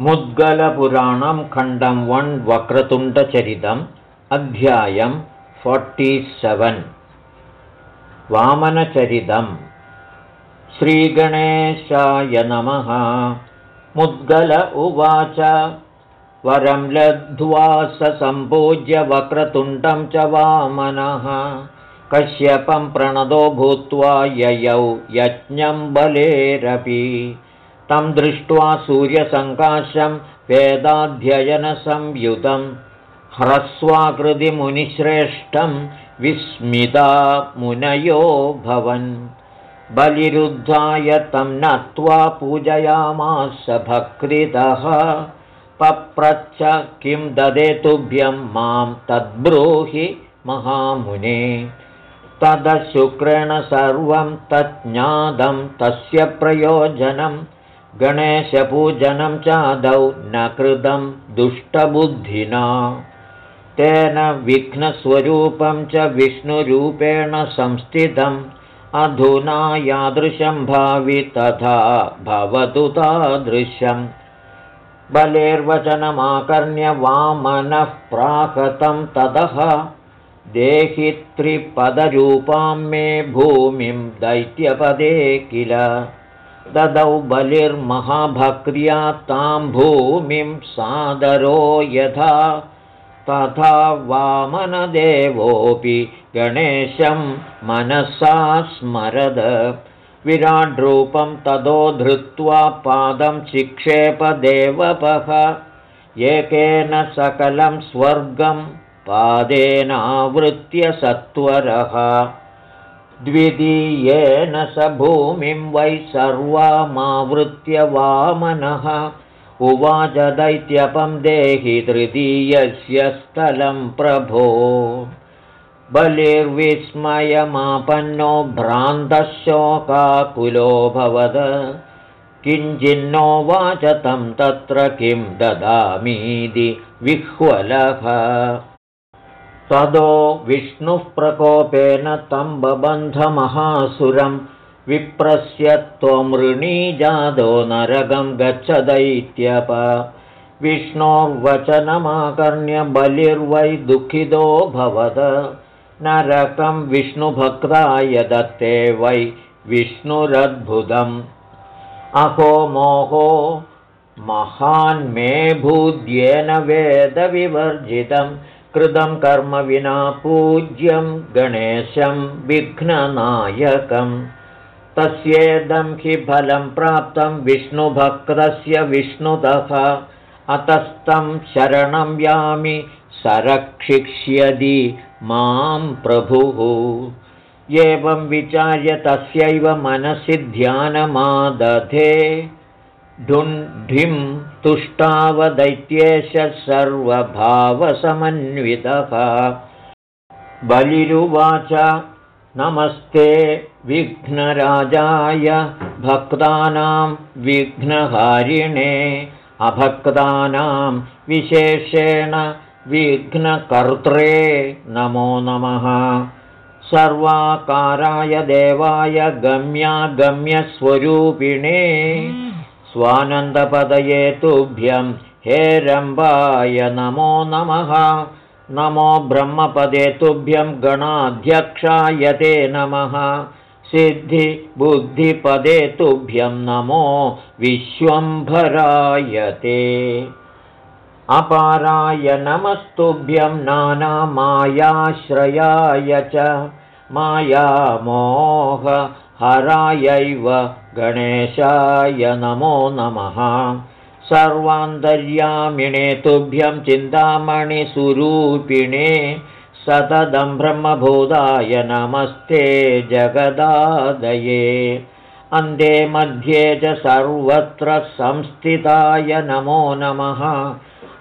मुद्गलपुराणं खण्डं वन् वक्रतुण्डचरितम् अध्यायं फोर्टिसेवन् वामनचरितम्। श्रीगणेशाय नमः। मुद्गल उवाच। वरं लब्ध्वा स सम्पूज्य वक्रतुण्डं च वामनः। कश्यपं प्रणदो भूत्वा ययौ यज्ञं बलेरपि तं दृष्ट्वा सूर्यसङ्काशं वेदाध्ययनसंयुतं ह्रस्वाकृतिमुनिश्रेष्ठं विस्मिता मुनयो भवन्। बलिरुद्धाय तं नत्वा पूजयामास भक्तितः। पप्रच्छ किं ददे तुभ्यं मां तद्ब्रूहि महामुने। तदशुक्रेण सर्वं तज्ज्ञातं तस्य प्रयोजनम् गणेशपूजनं चादौ न कृतं दुष्टबुद्धिना। तेन विघ्नस्वरूपं च विष्णुरूपेण संस्थितम् अधुना यादृशं भावि तथा भवतु तादृशम् बलेर्वचनमाकर्ण्य वामनः प्राकतं ततः देहि त्रिपदरूपां मे भूमिं दैत्यपदे किल ददौ बलिर्महाभक्र्या तां भूमिं सादरो यथा तथा वामनदेवोऽपि गणेशं मनसा स्मरद। विराड्रूपं ततो धृत्वा पादं चिक्षेपदेवपः एकेन सकलं स्वर्गं पादेनावृत्य सत्वरः द्वितीयेन स भूमिं वै सर्वामावृत्य वामनः। उवाच दैत्यपं देहि तृतीयस्य स्थलं प्रभो। बलिर्विस्मयमापन्नो भ्रान्तशोकाकुलोऽभवद किञ्चिन्नोवाच तं तत्र किं ददामीति विह्वलः तदो विष्णुः प्रकोपेन तं बबन्धमहासुरं विप्रस्य त्वमृणीजादो नरकं गच्छ दैत्यप विष्णोर्वचनमाकर्ण्य बलिर्वै दुःखितो भवद। नरकं विष्णुभक्ताय दत्ते वै विष्णुरद्भुतम्। अहो मोहो महान्मे भूद्येन वेदविवर्जितम् कृतं कर्म विना पूज्यं गणेशं विघ्ननायकम्। तस्येदं हि फलं प्राप्तं विष्णुभक्तस्य विष्णुतः। अतस्तं शरणं यामि सरक्षिष्यदि मां प्रभुः। एवं विचार्य तस्यैव मनसि ध्यानमादधे ढुण्ढिं तुष्टावदैत्येश सर्वभावसमन्वितः। बलिरुवाच नमस्ते विघ्नराजाय भक्तानां विघ्नहारिणे अभक्तानां विशेषेण विघ्नकर्त्रे नमो नमः। सर्वाकाराय देवाय गम्यागम्यस्वरूपिणे स्वानन्दपदये तुभ्यं हेरम्बाय नमो नमः। नमो ब्रह्मपदे तुभ्यं गणाध्यक्षाय ते नमः। सिद्धिबुद्धिपदे तुभ्यं नमो विश्वम्भराय ते। अपाराय नमस्तुभ्यं नानामायाश्रयाय च। मायामोह हरायैव गणेशाय नमो नमः। सर्वान्तर्यामिणे तुभ्यं चिन्तामणिस्वरूपिणे सततं ब्रह्मभूताय नमस्ते जगदादये। अन्ते मध्ये च सर्वत्र संस्थिताय नमो नमः।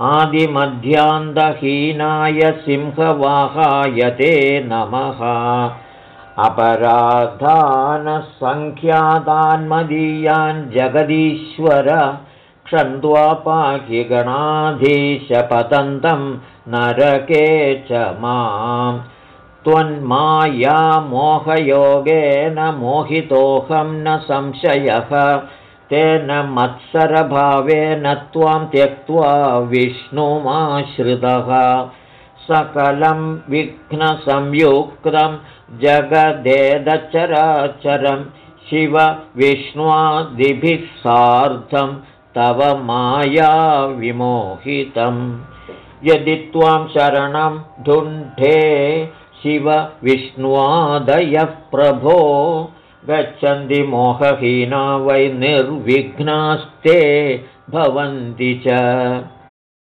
आदिमध्यान्तहीनाय सिंहवाहाय ते नमः अपराधानसङ्ख्यातान्मदीयान् जगदीश्वर क्षन्द्वा पाहि गणाधीशपतन्तं नरके च मां त्वन्माया मोहयोगेन मोहितोऽहं न संशयः। तेन मत्सरभावेन त्वां त्यक्त्वा विष्णुमाश्रितः सकलं विघ्नसंयुक्तं जगदेदचराचरं शिव विष्णुवादिभिः सार्धं तव माया विमोहितम् यदि त्वां शरणं ढुण्ढे शिव विष्णुवादयः प्रभो गच्छन्ति मोहहीना वै निर्विघ्नास्ते भवन्ति च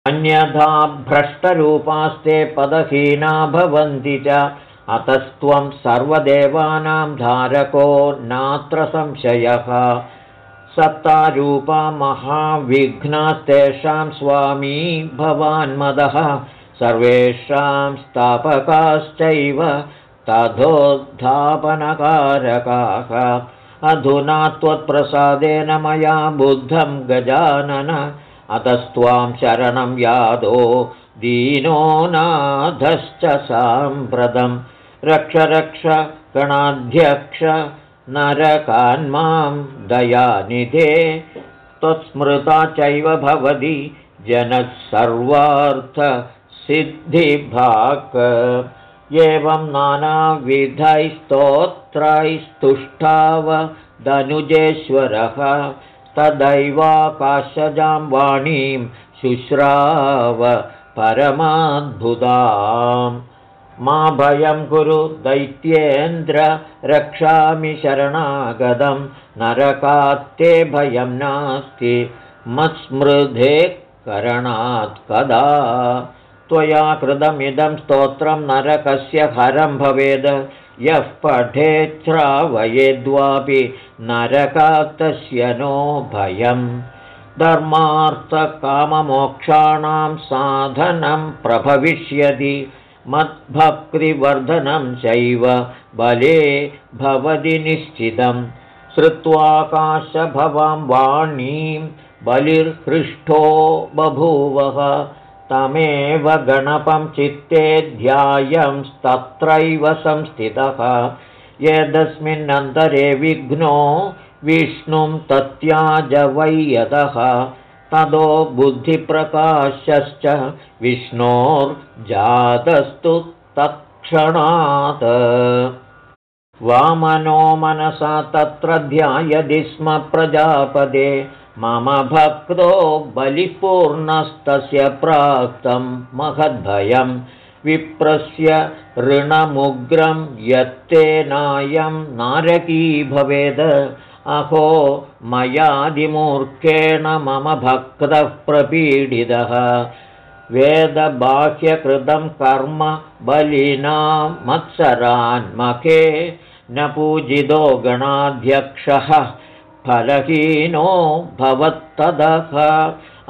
अन्यथा भ्रष्टरूपास्ते पदहीना भवन्ति च। अतस्त्वं सर्वदेवानां धारको नात्र संशयः। सत्तारूपा महाविघ्नास्तेषां स्वामी भवान्मदः। सर्वेषां स्थापकाश्चैव तथोत्थापनकारकाः अधुना त्वत्प्रसादेन मया बुद्धं गजानन अतस्त्वां शरणं यादो दीनो नाधश्च साम्प्रतं। रक्ष रक्ष गणाध्यक्ष नरकान्मां दयानिधे त्वत्स्मृता चैव भवति जनः सर्वार्थसिद्धिभाक् एवं नानाविधैस्तोत्रैस्तुष्टावदनुजेश्वरः तदैवाकाशजां वाणीं शुश्राव परमाद्भुताम्। मा भयं कुरु दैत्येन्द्र रक्षामि शरणागदं नरकात्ते भयं नास्ति। मत्स्मृधे करणात् कदा? त्वया कृतमिदं स्तोत्रं नरकस्य हरं भवेद् यः पठेच्छ्रावयेद्वापि नरकात्तस्य नो भयम्। धर्मार्थकाममोक्षाणां साधनं प्रभविष्यति मद्भक्तिवर्धनं चैव बले भवति निश्चितं श्रुत्वाकाशभवां वाणीं बलिर्हृष्टो बभूवः तमेव गणपं चित्ते ध्यायंस्तत्रैव संस्थितः। यदस्मिन्नन्तरे विघ्नो विष्णुं तत्याजवैयतः तदो बुद्धिप्रकाशश्च विष्णोर्जातस्तु तत्क्षणात्। वामनो मनसा तत्र ध्यायदि स्म प्रजापदे मम भक्तो बलिपूर्णस्तस्य प्राप्तं महद्भयं। विप्रस्य ऋणमुग्रं यत्तेनायं नारकी भवेद। अहो मयादिमूर्खेण मम भक्तः प्रपीडितः। वेदबाह्यकृतं कर्म बलिना मत्सरान्मखे। न पूजितो गणाध्यक्षः फलहीनो भवत्तदः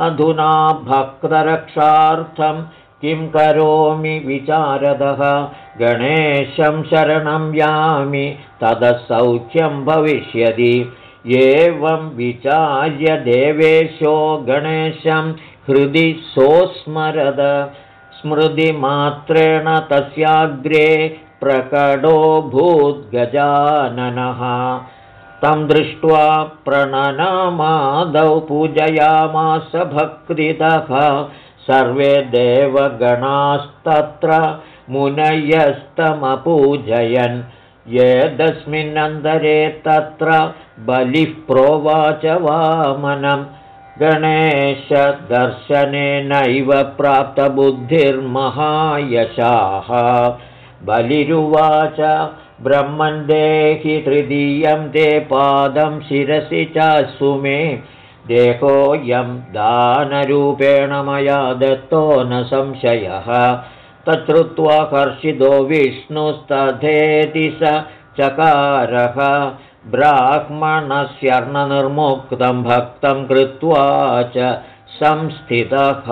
अधुना भक्तरक्षार्थं किं करोमि विचारदः? गणेशं शरणं यामि ततः सौख्यं भविष्यति। एवं विचार्य देवेशो गणेशं हृदि सोऽस्मरद स्मृतिमात्रेण तस्याग्रे प्रकटो भूद्गजाननः तं दृष्ट्वा प्रणनामादौ पूजयामास भक्तितः। सर्वे देवगणास्तत्र मुनयस्तमपूजयन्। यदस्मिन्नन्तरे तत्र बलिः प्रोवाच वामनं। गणेशदर्शनेनैव प्राप्तबुद्धिर्महायशाः। बलिरुवाच ब्रह्मन् देहि तृतीयं ते पादं शिरसि चासु मे। देहोऽयं दानरूपेण मया दत्तो न संशयः। तच्छ्रुत्वा कर्षितो विष्णुस्तथेति स चकारः। ब्राह्मणस्यर्णनिर्मुक्तं भक्तं कृत्वा च संस्थितः।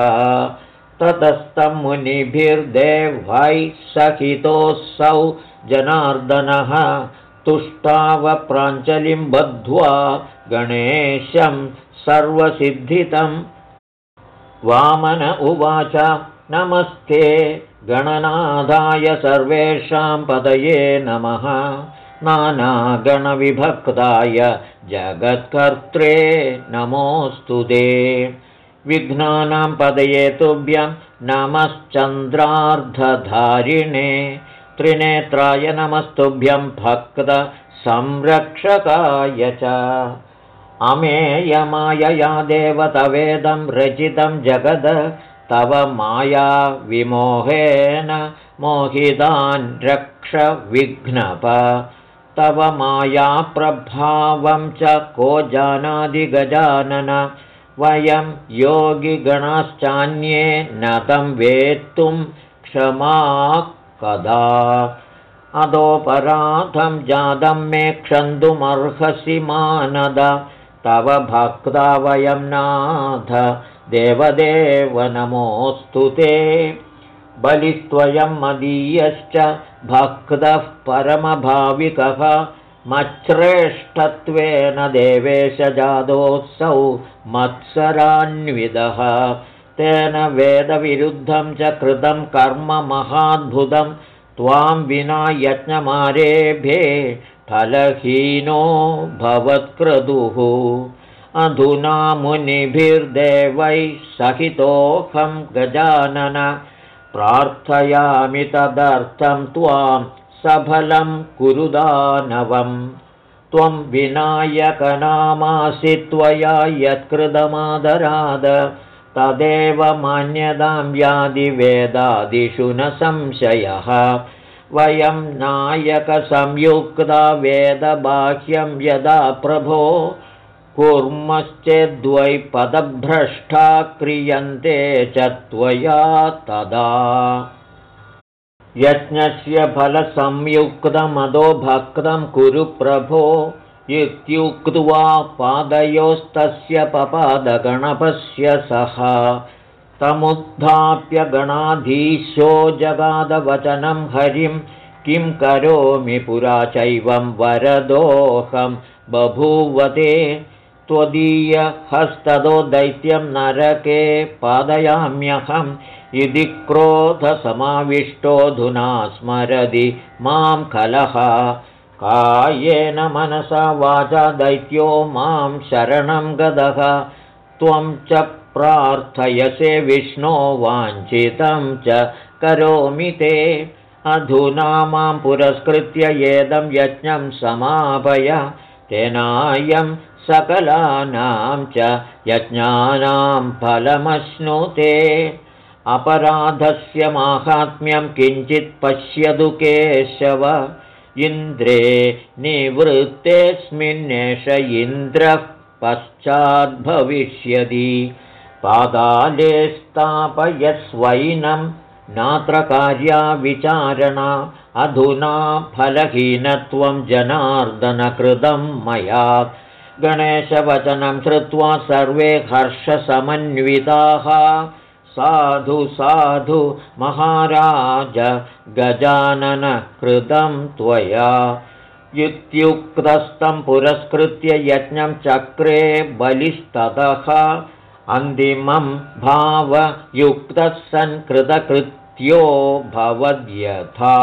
ततस्तं मुनिभिर्देवै सहितोऽसौ जनार्दनः तुष्टावप्राञ्जलिं बद्ध्वा गणेशं सर्वसिद्धितं। वामन उवाच नमस्ते। गणनादाय सर्वेषां पदये नमः। नानागणविभक्ताय जगत्कर्त्रे नमोऽस्तु ते। विघ्नानां पदये तुभ्यं नमश्चन्द्रार्धधारिणे त्रिनेत्राय नमस्तुभ्यं भक्तसंरक्षकाय च। अमेयमायया देवतवेदं रचितं जगद तव माया विमोहेन मोहितान् रक्ष विघ्नप तव मायाप्रभावं च को जानादिगजानन वयं योगिगणाश्चान्ये न तं वेत्तुं क्षमा कदा? अदोपराधं जातं मे क्षन्तुमर्हसि मानद। तव भक्ता वयं नाथ। देवदेव नमोऽस्तु ते। बलिस्त्वयं मदीयश्च भक्तः परमभाविकः। मच्छ्रेष्ठत्वेन देवेशजातोऽसौ मत्सरान्विदः तेन वेदविरुद्धं च कृतं कर्म महाद्भुतं। त्वां विना यज्ञमारेभे फलहीनो भवत्क्रतुः अधुना मुनिभिर्देवैः सहितोऽहं गजानन। प्रार्थयामि तदर्थं त्वां सफलं कुरुदानवम् त्वं विनायकनामासि त्वया यत्कृतमादराद तदेव मान्यतां यादिवेदादिषु न संशयः। वयं नायकसंयुक्ता वेदबाह्यं यदा प्रभो कुर्मश्चेद्वै पदभ्रष्टा क्रियन्ते च त्वया तदा। यज्ञस्य फलसंयुक्तमदो भक्तं कुरु प्रभो इत्युक्त्वा पादयोस्तस्य पपादगणपस्य सह तमुत्थाप्य गणाधीशो जगादवचनं हरिं किं करोमि पुरा चैवं वरदोऽहं बभूवते त्वदीयहस्तदो दैत्यं नरके पादयाम्यहम् इति क्रोधसमाविष्टोऽधुना स्मरति मां कलह कायेन मनसा वाचा दैत्यो मां शरणं गदः। त्वं च प्रार्थयसे विष्णो वाञ्छितं च करोमि ते। अधुना मां पुरस्कृत्य येदं यज्ञं समापय। तेनायं सकलानां च यज्ञानां फलमश्नुते। अपराधस्य माहात्म्यं किञ्चित् पश्यतु केशव इन्द्रे निवृत्तेऽस्मिन्नेष इन्द्रः पश्चाद्भविष्यति। पादाले स्थापयस्वैनं नात्र कार्या विचारणा अधुना फलहीनत्वं जनार्दनकृतं मया। गणेशवचनं श्रुत्वा सर्वे हर्षसमन्विताः साधु साधु महाराज गजाननकृतं त्वया। इत्युक्तस्तं पुरस्कृत्य यज्ञं चक्रे बलिस्ततः। अन्तिमं भावयुक्तः सन्कृतकृत्यो भवद्यथा।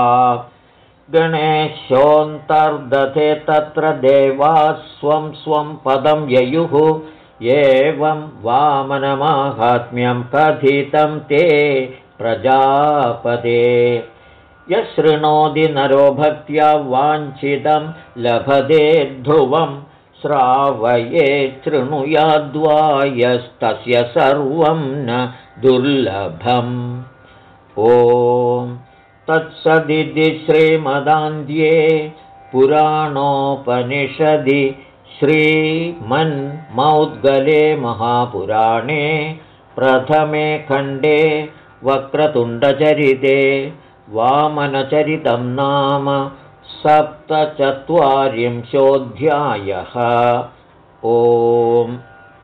गणेशोऽन्तर्दधे तत्र देवाः स्वं स्वं पदं ययुः एवं वामनमाहात्म्यं कथितं ते प्रजापदे। यशृणोति नरो भक्त्या वाञ्छितं लभते ध्रुवं श्रावये शृणुयाद्वायस्तस्य सर्वं न दुर्लभम्। ॐ तत्सदिति श्रीमदान्ध्ये पुराणोपनिषदि श्रीमन्मौद्गले महापुराणे प्रथमे खण्डे वक्रतुण्डचरिते वामनचरितं नाम सप्तचत्वारिंशोऽध्यायः। ओम्